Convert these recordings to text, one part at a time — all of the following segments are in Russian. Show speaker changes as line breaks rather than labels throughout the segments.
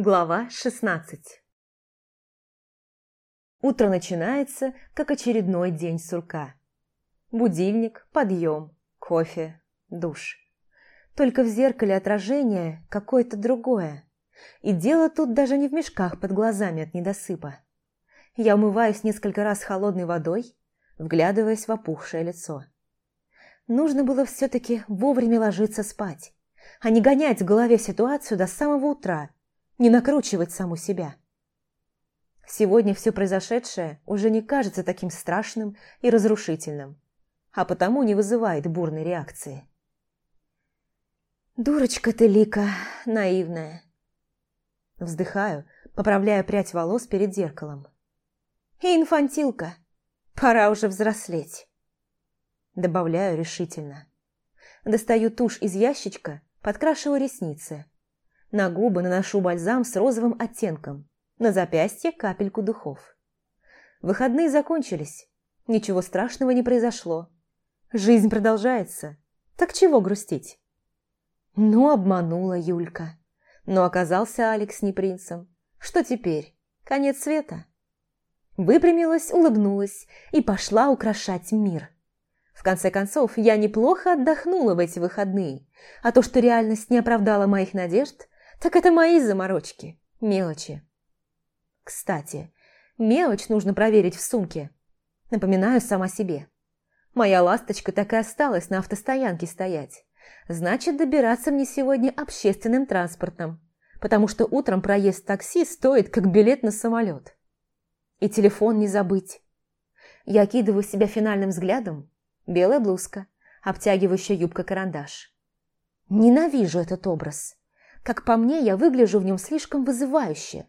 Глава 16 Утро начинается, как очередной день сурка. Будильник, подъем, кофе, душ. Только в зеркале отражение какое-то другое. И дело тут даже не в мешках под глазами от недосыпа. Я умываюсь несколько раз холодной водой, вглядываясь в опухшее лицо. Нужно было все-таки вовремя ложиться спать, а не гонять в голове ситуацию до самого утра, не накручивать саму себя. Сегодня все произошедшее уже не кажется таким страшным и разрушительным, а потому не вызывает бурной реакции. «Дурочка ты, Лика, наивная!» Вздыхаю, поправляя прядь волос перед зеркалом. «И инфантилка! Пора уже взрослеть!» Добавляю решительно. Достаю тушь из ящичка, подкрашиваю ресницы. На губы наношу бальзам с розовым оттенком, на запястье капельку духов. Выходные закончились. Ничего страшного не произошло. Жизнь продолжается. Так чего грустить? Ну, обманула Юлька. Но оказался Алекс не принцем. Что теперь? Конец света? Выпрямилась, улыбнулась и пошла украшать мир. В конце концов, я неплохо отдохнула в эти выходные, а то, что реальность не оправдала моих надежд, так это мои заморочки, мелочи. Кстати, мелочь нужно проверить в сумке. Напоминаю сама себе. Моя ласточка так и осталась на автостоянке стоять. Значит, добираться мне сегодня общественным транспортом, потому что утром проезд такси стоит, как билет на самолет. И телефон не забыть. Я окидываю себя финальным взглядом. Белая блузка, обтягивающая юбка-карандаш. Ненавижу этот образ. Как по мне, я выгляжу в нем слишком вызывающе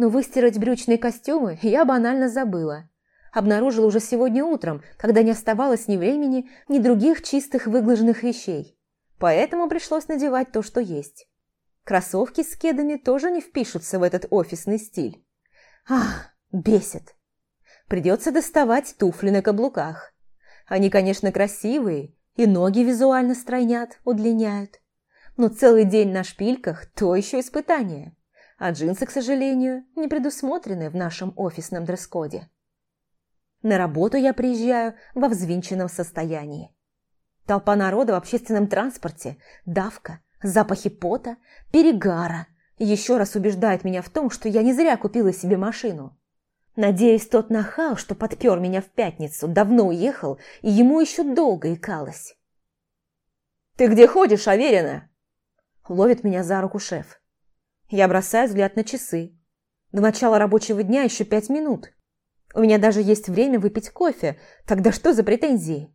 но выстирать брючные костюмы я банально забыла. Обнаружила уже сегодня утром, когда не оставалось ни времени, ни других чистых выглаженных вещей. Поэтому пришлось надевать то, что есть. Кроссовки с кедами тоже не впишутся в этот офисный стиль. Ах, бесит. Придется доставать туфли на каблуках. Они, конечно, красивые, и ноги визуально стройнят, удлиняют. Но целый день на шпильках – то еще испытание а джинсы, к сожалению, не предусмотрены в нашем офисном дресс-коде. На работу я приезжаю во взвинченном состоянии. Толпа народа в общественном транспорте, давка, запахи пота, перегара еще раз убеждает меня в том, что я не зря купила себе машину. Надеюсь, тот нахал, что подпер меня в пятницу, давно уехал, и ему еще долго икалось. «Ты где ходишь, Аверина?» Ловит меня за руку шеф. Я бросаю взгляд на часы. До начала рабочего дня еще пять минут. У меня даже есть время выпить кофе. Тогда что за претензии?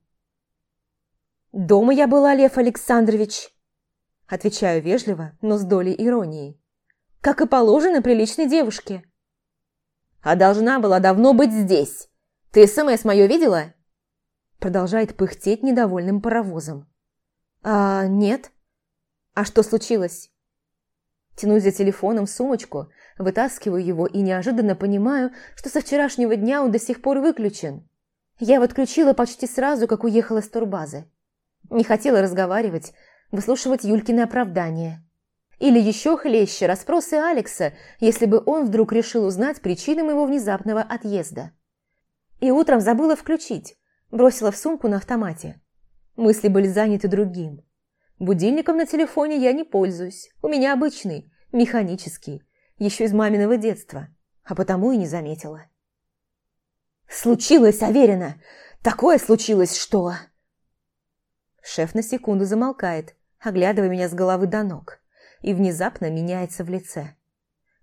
«Дома я была, Лев Александрович», – отвечаю вежливо, но с долей иронии. «Как и положено приличной девушке». «А должна была давно быть здесь. Ты СМС мое видела?» Продолжает пыхтеть недовольным паровозом. «А, нет. А что случилось?» Тянусь за телефоном в сумочку, вытаскиваю его и неожиданно понимаю, что со вчерашнего дня он до сих пор выключен. Я его отключила почти сразу, как уехала с турбазы. Не хотела разговаривать, выслушивать Юлькины оправдания. Или еще хлеще расспросы Алекса, если бы он вдруг решил узнать причину моего внезапного отъезда. И утром забыла включить, бросила в сумку на автомате. Мысли были заняты другим. Будильником на телефоне я не пользуюсь. У меня обычный, механический, еще из маминого детства, а потому и не заметила. «Случилось, Аверина! Такое случилось, что...» Шеф на секунду замолкает, оглядывая меня с головы до ног, и внезапно меняется в лице.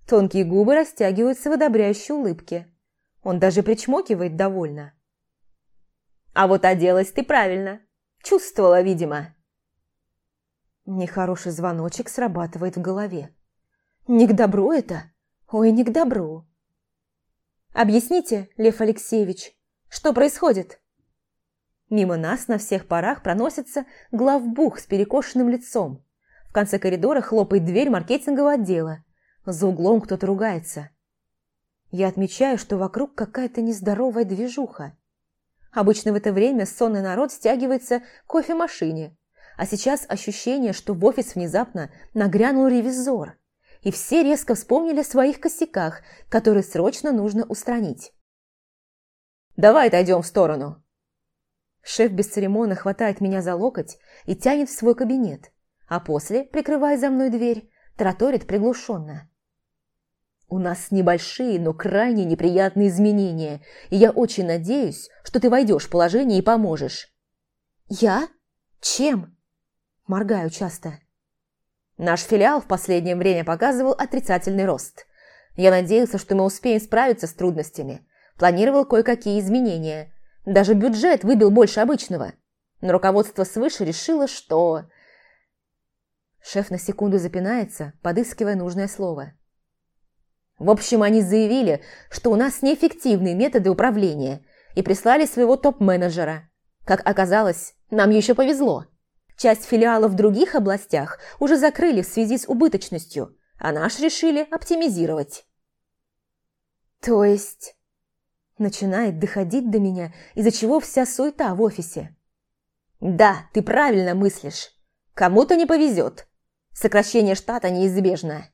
Тонкие губы растягиваются в одобряющей улыбке. Он даже причмокивает довольно. «А вот оделась ты правильно. Чувствовала, видимо». Нехороший звоночек срабатывает в голове. Не к добру это? Ой, не к добру. Объясните, Лев Алексеевич, что происходит? Мимо нас на всех парах проносится главбух с перекошенным лицом. В конце коридора хлопает дверь маркетингового отдела. За углом кто-то ругается. Я отмечаю, что вокруг какая-то нездоровая движуха. Обычно в это время сонный народ стягивается к кофемашине, а сейчас ощущение, что в офис внезапно нагрянул ревизор. и все резко вспомнили о своих косяках, которые срочно нужно устранить. «Давай отойдем в сторону!» Шеф бесцеремонно хватает меня за локоть и тянет в свой кабинет, а после, прикрывая за мной дверь, тараторит приглушенно. «У нас небольшие, но крайне неприятные изменения, и я очень надеюсь, что ты войдешь в положение и поможешь».
«Я? Чем?» Моргаю часто.
Наш филиал в последнее время показывал отрицательный рост. Я надеялся, что мы успеем справиться с трудностями. Планировал кое-какие изменения. Даже бюджет выбил больше обычного. Но руководство свыше решило, что... Шеф на секунду запинается, подыскивая нужное слово. В общем, они заявили, что у нас неэффективные методы управления и прислали своего топ-менеджера. Как оказалось, нам еще повезло. Часть филиалов в других областях уже закрыли в связи с убыточностью, а наш решили оптимизировать.
То есть... Начинает доходить до меня, из-за чего вся суета в офисе.
Да, ты правильно мыслишь. Кому-то не повезет. Сокращение штата неизбежно.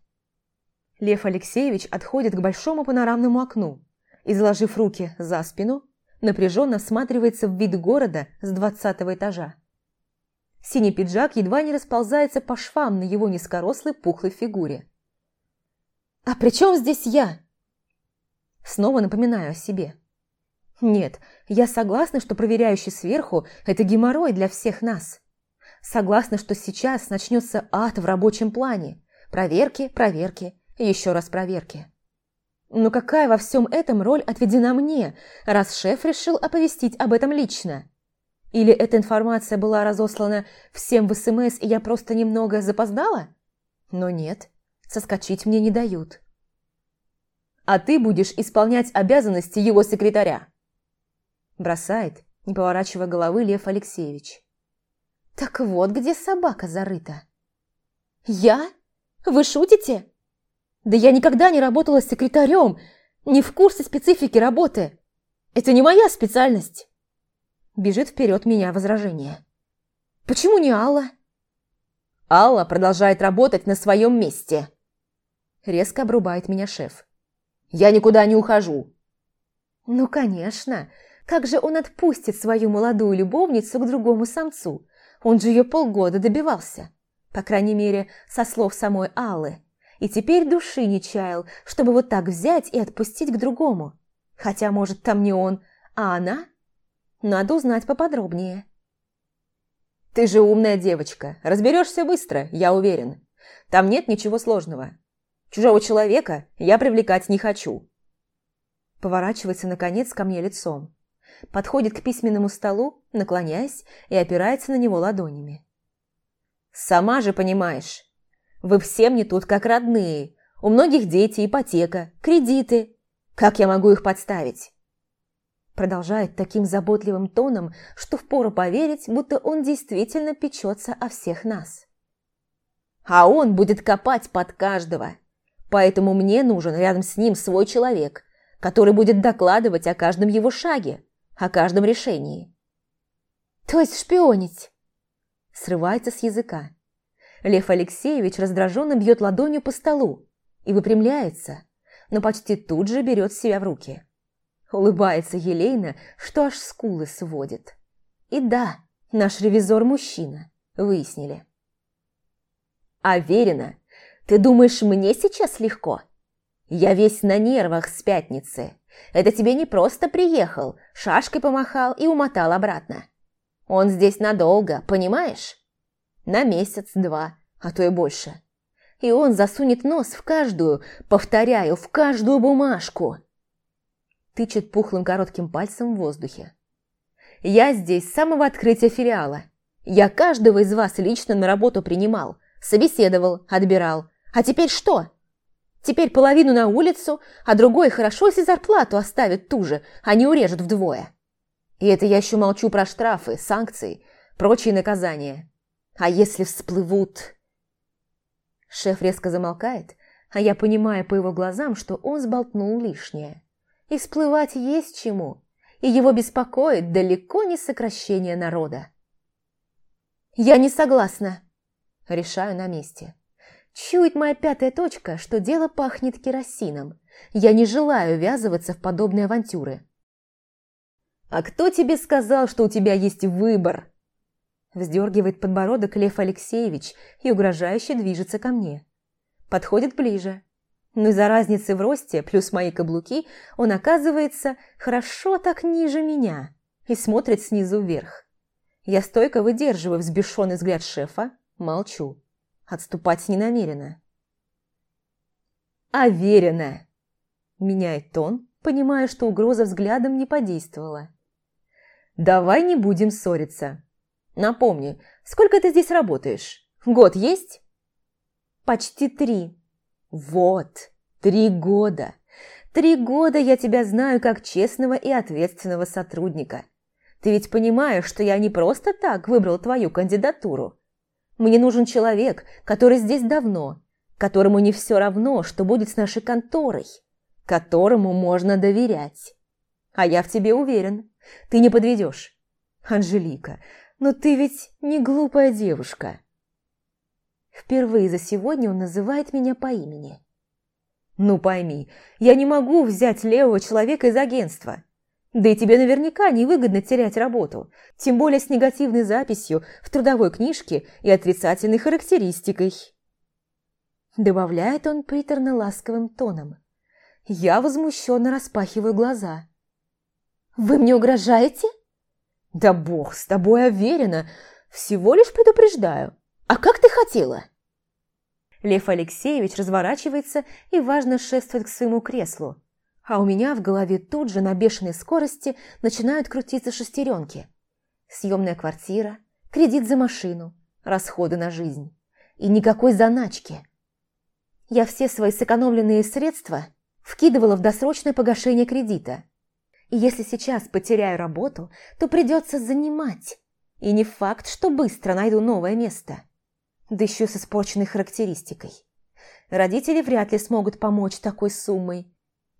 Лев Алексеевич отходит к большому панорамному окну и, заложив руки за спину, напряженно всматривается в вид города с двадцатого этажа. Синий пиджак едва не расползается по швам на его низкорослой пухлой фигуре. «А при чем здесь я?» Снова напоминаю о себе. Нет, я согласна, что проверяющий сверху – это геморрой для всех нас. Согласна, что сейчас начнется ад в рабочем плане. Проверки, проверки, еще раз проверки. Но какая во всем этом роль отведена мне, раз шеф решил оповестить об этом лично? Или эта информация была разослана всем в СМС, и я просто немного запоздала? Но нет, соскочить мне не дают.
А ты будешь исполнять обязанности его секретаря.
Бросает, не поворачивая головы, Лев Алексеевич. Так вот, где собака зарыта. Я? Вы шутите? Да я никогда не работала секретарем, не в курсе специфики работы. Это не моя специальность. Бежит вперед меня возражение. Почему не Алла?
Алла продолжает работать на своем месте.
Резко обрубает меня шеф.
Я никуда не ухожу.
Ну, конечно. Как же он отпустит свою молодую любовницу к другому самцу? Он же ее полгода добивался. По крайней мере, со слов самой Аллы. И теперь души не чаял, чтобы вот так взять и отпустить к другому. Хотя, может, там не он, а она? Надо узнать поподробнее.
Ты же умная девочка. Разберешься быстро, я уверен. Там нет ничего сложного. Чужого человека я привлекать не хочу.
Поворачивается, наконец, ко мне лицом подходит к письменному столу, наклоняясь и опирается на него ладонями.
«Сама же понимаешь, вы все мне тут как родные. У многих дети, ипотека, кредиты. Как я могу их подставить?»
Продолжает таким заботливым тоном, что впору поверить, будто он действительно печется о всех нас.
«А он будет копать под каждого. Поэтому мне нужен рядом с ним свой человек, который будет докладывать о каждом его шаге, о каждом решении.
То есть шпионить? Срывается с языка. Лев Алексеевич раздраженно бьет ладонью по столу и выпрямляется, но почти тут же берет себя в руки. Улыбается елейно, что аж скулы сводит. И да, наш ревизор мужчина, выяснили.
«Аверина, ты думаешь, мне сейчас легко? Я весь на нервах с пятницы. Это тебе не просто приехал, шашкой помахал и умотал обратно. Он здесь надолго, понимаешь? На месяц-два, а то и больше. И он засунет нос в каждую, повторяю, в каждую бумажку.
Тычет пухлым коротким пальцем в воздухе.
Я здесь с самого открытия филиала. Я каждого из вас лично на работу принимал, собеседовал, отбирал. А теперь что? Теперь половину на улицу, а другой хорошо, если зарплату оставит ту же, а не урежет вдвое. И это я еще молчу про штрафы, санкции, прочие наказания. А если всплывут...
Шеф резко замолкает, а я понимаю по его глазам, что он сболтнул лишнее. И всплывать есть чему, и его беспокоит далеко не сокращение народа. «Я не согласна», – решаю на месте.
Чует моя пятая точка, что дело пахнет керосином. Я не желаю ввязываться в подобные авантюры.
«А кто тебе сказал, что у тебя есть выбор?» Вздергивает подбородок Лев Алексеевич и угрожающе движется ко мне. Подходит ближе. Но из-за разницы в росте, плюс мои каблуки, он оказывается хорошо так ниже меня и смотрит снизу вверх. Я стойко выдерживаю взбешенный взгляд шефа, молчу. Отступать не намерена. «Аверина!» Меняет тон, понимая, что угроза взглядом не подействовала. «Давай не будем ссориться. Напомни, сколько ты здесь работаешь? Год есть?» «Почти три». «Вот, три года. Три года я тебя знаю как честного и ответственного сотрудника. Ты ведь понимаешь, что я не просто так выбрал твою кандидатуру. Мне нужен человек, который здесь давно, которому не все равно, что будет с нашей конторой, которому можно доверять. А я в тебе уверен. Ты не подведешь. Анжелика, но ты ведь не глупая девушка. Впервые за сегодня он называет меня по имени. Ну пойми, я не могу взять левого человека из агентства. Да и тебе наверняка невыгодно терять работу, тем более с негативной записью в трудовой книжке и отрицательной характеристикой. Добавляет он приторно-ласковым тоном. Я возмущенно распахиваю глаза. «Вы мне угрожаете?» «Да бог с тобой, уверена. Всего лишь предупреждаю. А как ты хотела?» Лев Алексеевич разворачивается и важно шествует к своему креслу. А у меня в голове тут же на бешеной скорости начинают крутиться шестеренки. Съемная квартира, кредит за машину, расходы на жизнь. И никакой заначки. Я все свои сэкономленные средства вкидывала в досрочное погашение кредита. И если сейчас потеряю работу, то придется занимать. И не факт, что быстро найду новое место. Да еще с испорченной характеристикой. Родители вряд ли смогут помочь такой суммой.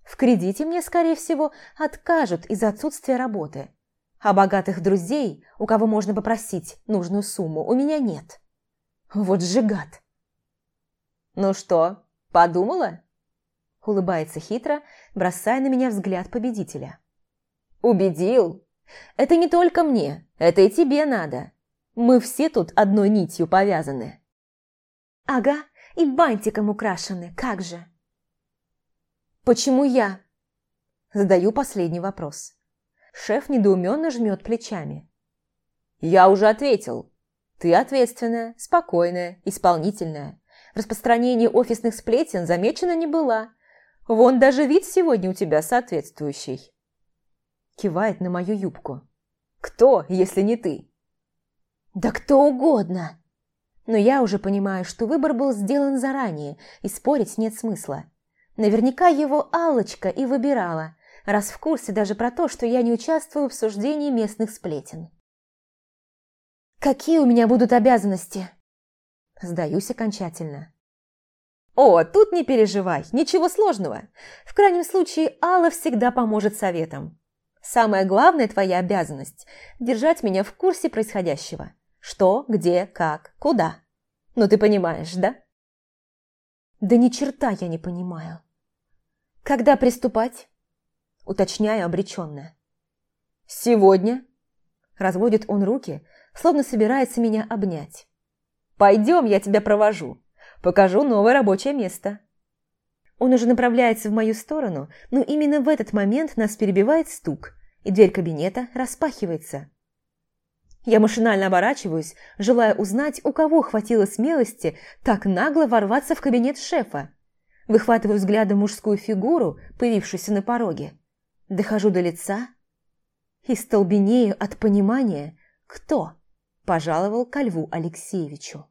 В кредите мне, скорее всего, откажут из-за отсутствия работы. А богатых друзей, у кого можно попросить нужную сумму, у меня нет. Вот же гад. «Ну что, подумала?» Улыбается хитро, бросая на меня взгляд победителя. «Убедил? Это не только мне, это и тебе надо. Мы все тут одной нитью повязаны». «Ага, и бантиком украшены, как же!» «Почему я?» Задаю последний вопрос. Шеф недоуменно жмет плечами. «Я уже ответил. Ты ответственная, спокойная, исполнительная. В распространении офисных сплетен замечена не была. Вон даже вид сегодня у тебя соответствующий». Кивает на мою юбку. «Кто, если не ты?» «Да кто угодно!» Но я уже понимаю, что выбор был сделан заранее, и спорить нет смысла. Наверняка его алочка и выбирала, раз в курсе даже про то, что я не участвую в обсуждении местных сплетен. «Какие у меня будут обязанности?» Сдаюсь окончательно. «О, тут не переживай, ничего сложного. В крайнем случае, Алла всегда поможет советом. Самая главная твоя обязанность – держать меня в курсе происходящего. Что, где, как, куда. Ну ты понимаешь, да?» «Да ни черта я не понимаю». «Когда приступать?» – уточняю обреченно. «Сегодня?» – разводит он руки, словно собирается меня обнять. «Пойдем, я тебя провожу». Покажу новое рабочее место». Он уже направляется в мою сторону, но именно в этот момент нас перебивает стук, и дверь кабинета распахивается. Я машинально оборачиваюсь, желая узнать, у кого хватило смелости так нагло ворваться в кабинет шефа. Выхватываю взглядом мужскую фигуру, появившуюся на пороге. Дохожу до лица и столбенею от понимания, кто пожаловал ко Льву Алексеевичу.